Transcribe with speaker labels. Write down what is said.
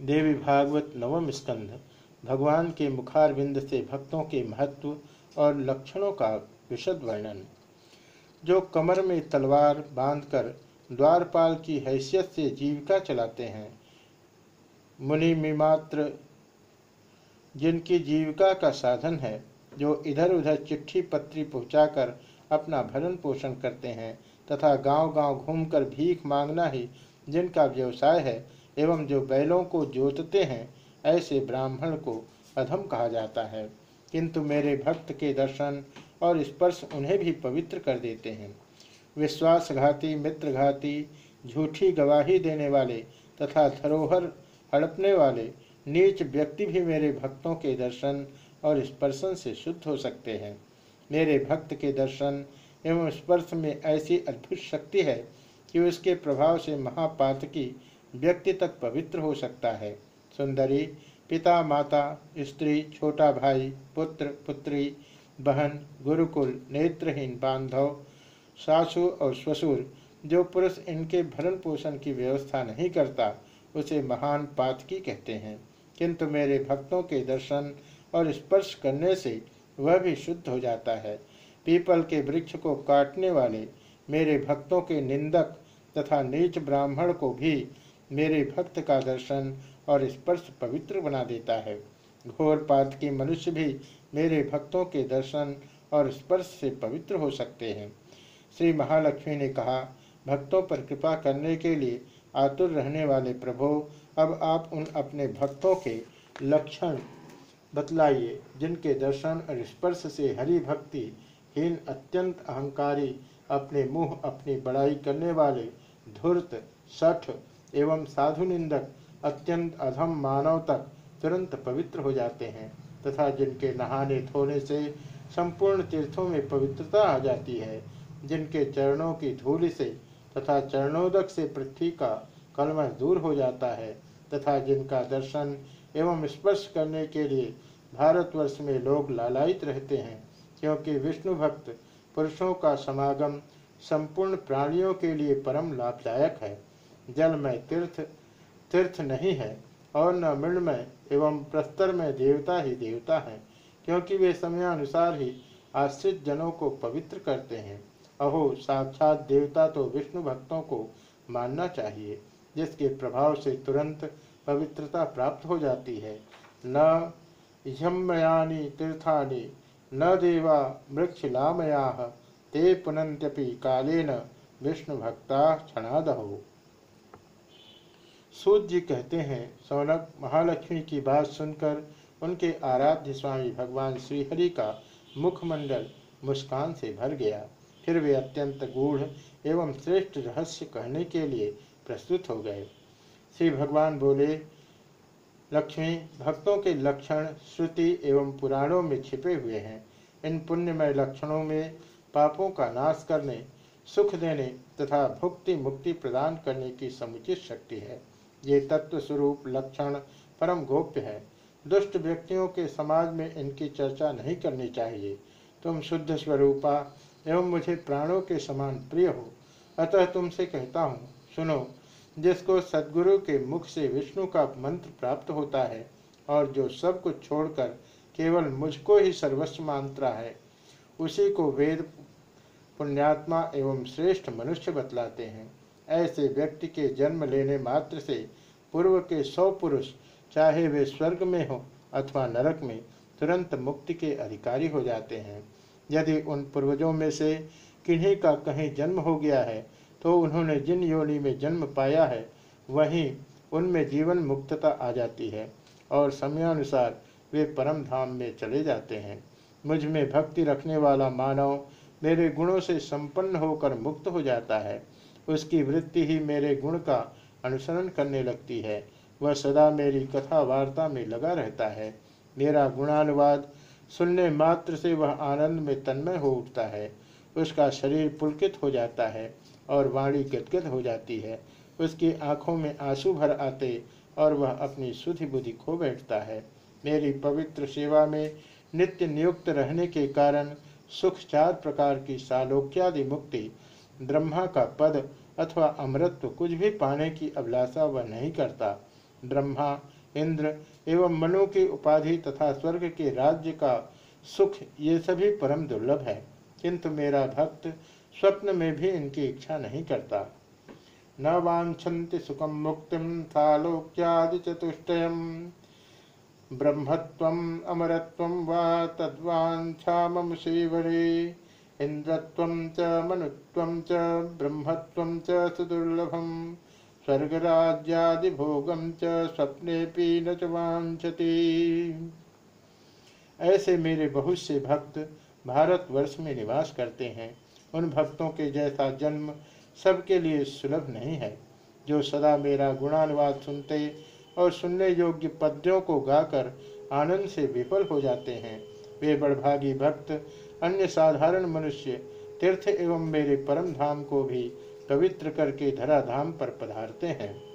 Speaker 1: देवी भागवत नवम स्कंध, भगवान के मुखारविंद से भक्तों के महत्व और लक्षणों का विशद वर्णन। जो कमर में तलवार बांधकर द्वारपाल की हैसियत से जीविका चलाते हैं, मुनि मिमात्र जिनकी जीविका का साधन है, जो इधर उधर चिट्ठी पत्री पहुंचाकर अपना भरण पोषण करते हैं, तथा गांव-गांव घूमकर भीख मांगना ही जिनका व्यवसाय है एवं जो बैलों को जोतते हैं, ऐसे ब्राह्मण को अधम कहा जाता है। किंतु मेरे भक्त के दर्शन और स्पर्श उन्हें भी पवित्र कर देते हैं। विश्वासघाती, मित्रघाती, झूठी गवाही देने वाले तथा धरोहर हड़पने वाले नीच व्यक्ति भी मेरे भक्तों के दर्शन और स्पर्शन से शुद्ध हो सकते हैं। मेरे भक्त के दर्शन एवं स्पर्श में ऐसी अद्भुत शक्ति है कि उसके प्रभाव से महापातकी व्यक्ति तक पवित्र हो सकता है। सुंदरी, पिता, माता, स्त्री, छोटा भाई, पुत्र, पुत्री, बहन, गुरुकुल, नेत्रहीन बांधव, सासु और ससुर, जो पुरुष इनके भरण पोषण की व्यवस्था नहीं करता, उसे महान पातकी कहते हैं। किंतु मेरे भक्तों के दर्शन और स्पर्श करने से वह भी शुद्ध हो जाता है। पीपल के वृक्ष को काटने वाले मेरे भक्तों के निंदक तथा नीच ब्राह्मण को भी मेरे भक्त का दर्शन और स्पर्श पवित्र बना देता है। घोर पात के मनुष्य भी मेरे भक्तों के दर्शन और स्पर्श से पवित्र हो सकते हैं। श्री महालक्ष्मी ने कहा, भक्तों पर कृपा करने के लिए आतुर रहने वाले प्रभो, अब आप उन अपने भक्तों के लक्षण बतलाइए, जिनके दर्शन और स्पर्श से हरि भक्ति, हीन, अत्यंत अहंकारी, अपने मुँह अपनी बड़ाई करने वाले धूर्त, सठ एवं साधु निंदक अत्यंत अधम मानव तक तुरंत पवित्र हो जाते हैं, तथा जिनके नहाने धोने से संपूर्ण तीर्थों में पवित्रता आ जाती है, जिनके चरणों की धूल से तथा चरणोदक से पृथ्वी का कलमश दूर हो जाता है, तथा जिनका दर्शन एवं स्पर्श करने के लिए भारतवर्ष में लोग लालायित रहते हैं, क्योंकि विष्णु भक्त पुरुषों का समागम संपूर्ण प्राणियों के लिए परम लाभदायक है। जल में तीर्थ तीर्थ नहीं है और न मृणमय एवं प्रस्तर में देवता ही देवता है, क्योंकि वे समयानुसार ही आश्रित जनों को पवित्र करते हैं। अहो, साक्षात देवता तो विष्णु भक्तों को मानना चाहिए, जिसके प्रभाव से तुरंत पवित्रता प्राप्त हो जाती है। न यमयानी तीर्थानि, न देवा मृक्षलामया, ते पुनंत्यपि कालेन विष्णु भक्ता क्षणादहो। सूत जी कहते हैं सौनक महालक्ष्मी की बात सुनकर उनके आराध्य स्वामी भगवान श्रीहरि का मुखमंडल मुस्कान से भर गया। फिर वे अत्यंत गूढ़ एवं श्रेष्ठ रहस्य कहने के लिए प्रस्तुत हो गए। श्री भगवान बोले, लक्ष्मी, भक्तों के लक्षण श्रुति एवं पुराणों में छिपे हुए हैं। इन पुण्यमय लक्षणों में पापों का नाश करने, सुख देने तथा भुक्ति मुक्ति प्रदान करने की समुचित शक्ति है। ये तत्व स्वरूप लक्षण परम गोप्य है। दुष्ट व्यक्तियों के समाज में इनकी चर्चा नहीं करनी चाहिए। तुम शुद्ध स्वरूपा एवं मुझे प्राणों के समान प्रिय हो। अतः तुमसे कहता हूँ, सुनो, जिसको सदगुरु के मुख से विष्णु का मंत्र प्राप्त होता है और जो सब कुछ छोड़कर केवल मुझको ही सर्वस्व मानता है, उसी को वेद, पुण्यात्मा एवं श्रेष्ठ मनुष्य बतलाते हैं। ऐसे व्यक्ति के जन्म लेने मात्र से पूर्व के सौ पुरुष, चाहे वे स्वर्ग में हो अथवा नरक में, तुरंत मुक्ति के अधिकारी हो जाते हैं। यदि उन पूर्वजों में से किन्हीं का कहीं जन्म हो गया है तो उन्होंने जिन योनि में जन्म पाया है, वहीं उनमें जीवन मुक्तता आ जाती है और समयानुसार वे परम धाम में चले जाते हैं। मुझमें भक्ति रखने वाला मानव मेरे गुणों से संपन्न होकर मुक्त हो जाता है। उसकी वृत्ति ही मेरे गुण का अनुसरण करने लगती है। वह सदा मेरी कथा वार्ता में लगा रहता है। मेरा गुणानुवाद सुनने मात्र से वह आनंद में तन्मय हो उठता है। उसका शरीर पुलकित हो जाता है और वाणी गदगद हो जाती है। उसकी आँखों में आँसू भर आते और वह अपनी सुधि बुद्धि खो बैठता है। मेरी पवित्र सेवा में नित्य नियुक्त रहने के कारण सुख चार प्रकार की सालोक्यादि मुक्ति ब्रह्मा का पद अथवा अमृत्व कुछ भी पाने की अभिलाषा वह नहीं करता। ब्रह्मा, इंद्र एवं मनु की उपाधि तथा स्वर्ग के राज्य का सुख ये सभी परम दुर्लभ है। किंतु मेरा भक्त स्वप्न में भी इनकी इच्छा नहीं करता। न वाछन्ति सुखम मुक्ति थालोक्यादि चतुष्टय ब्रह्मत्व अमरत्व वा तद्वाछा मम श्रीवरे। इंद्रत्व च मनुत्व च ब्रह्मत्व च सुदुर्लभम स्वर्गराज्यादिभोगम च न च ऐसे मेरे बहुत से भक्त भारतवर्ष में निवास करते हैं। उन भक्तों के जैसा जन्म सबके लिए सुलभ नहीं है, जो सदा मेरा गुणानुवाद सुनते और सुनने योग्य पद्यों को गाकर आनंद से विफल हो जाते हैं। वे बड़भागी भक्त, अन्य साधारण मनुष्य, तीर्थ एवं मेरे परम धाम को भी पवित्र करके धराधाम पर पधारते हैं।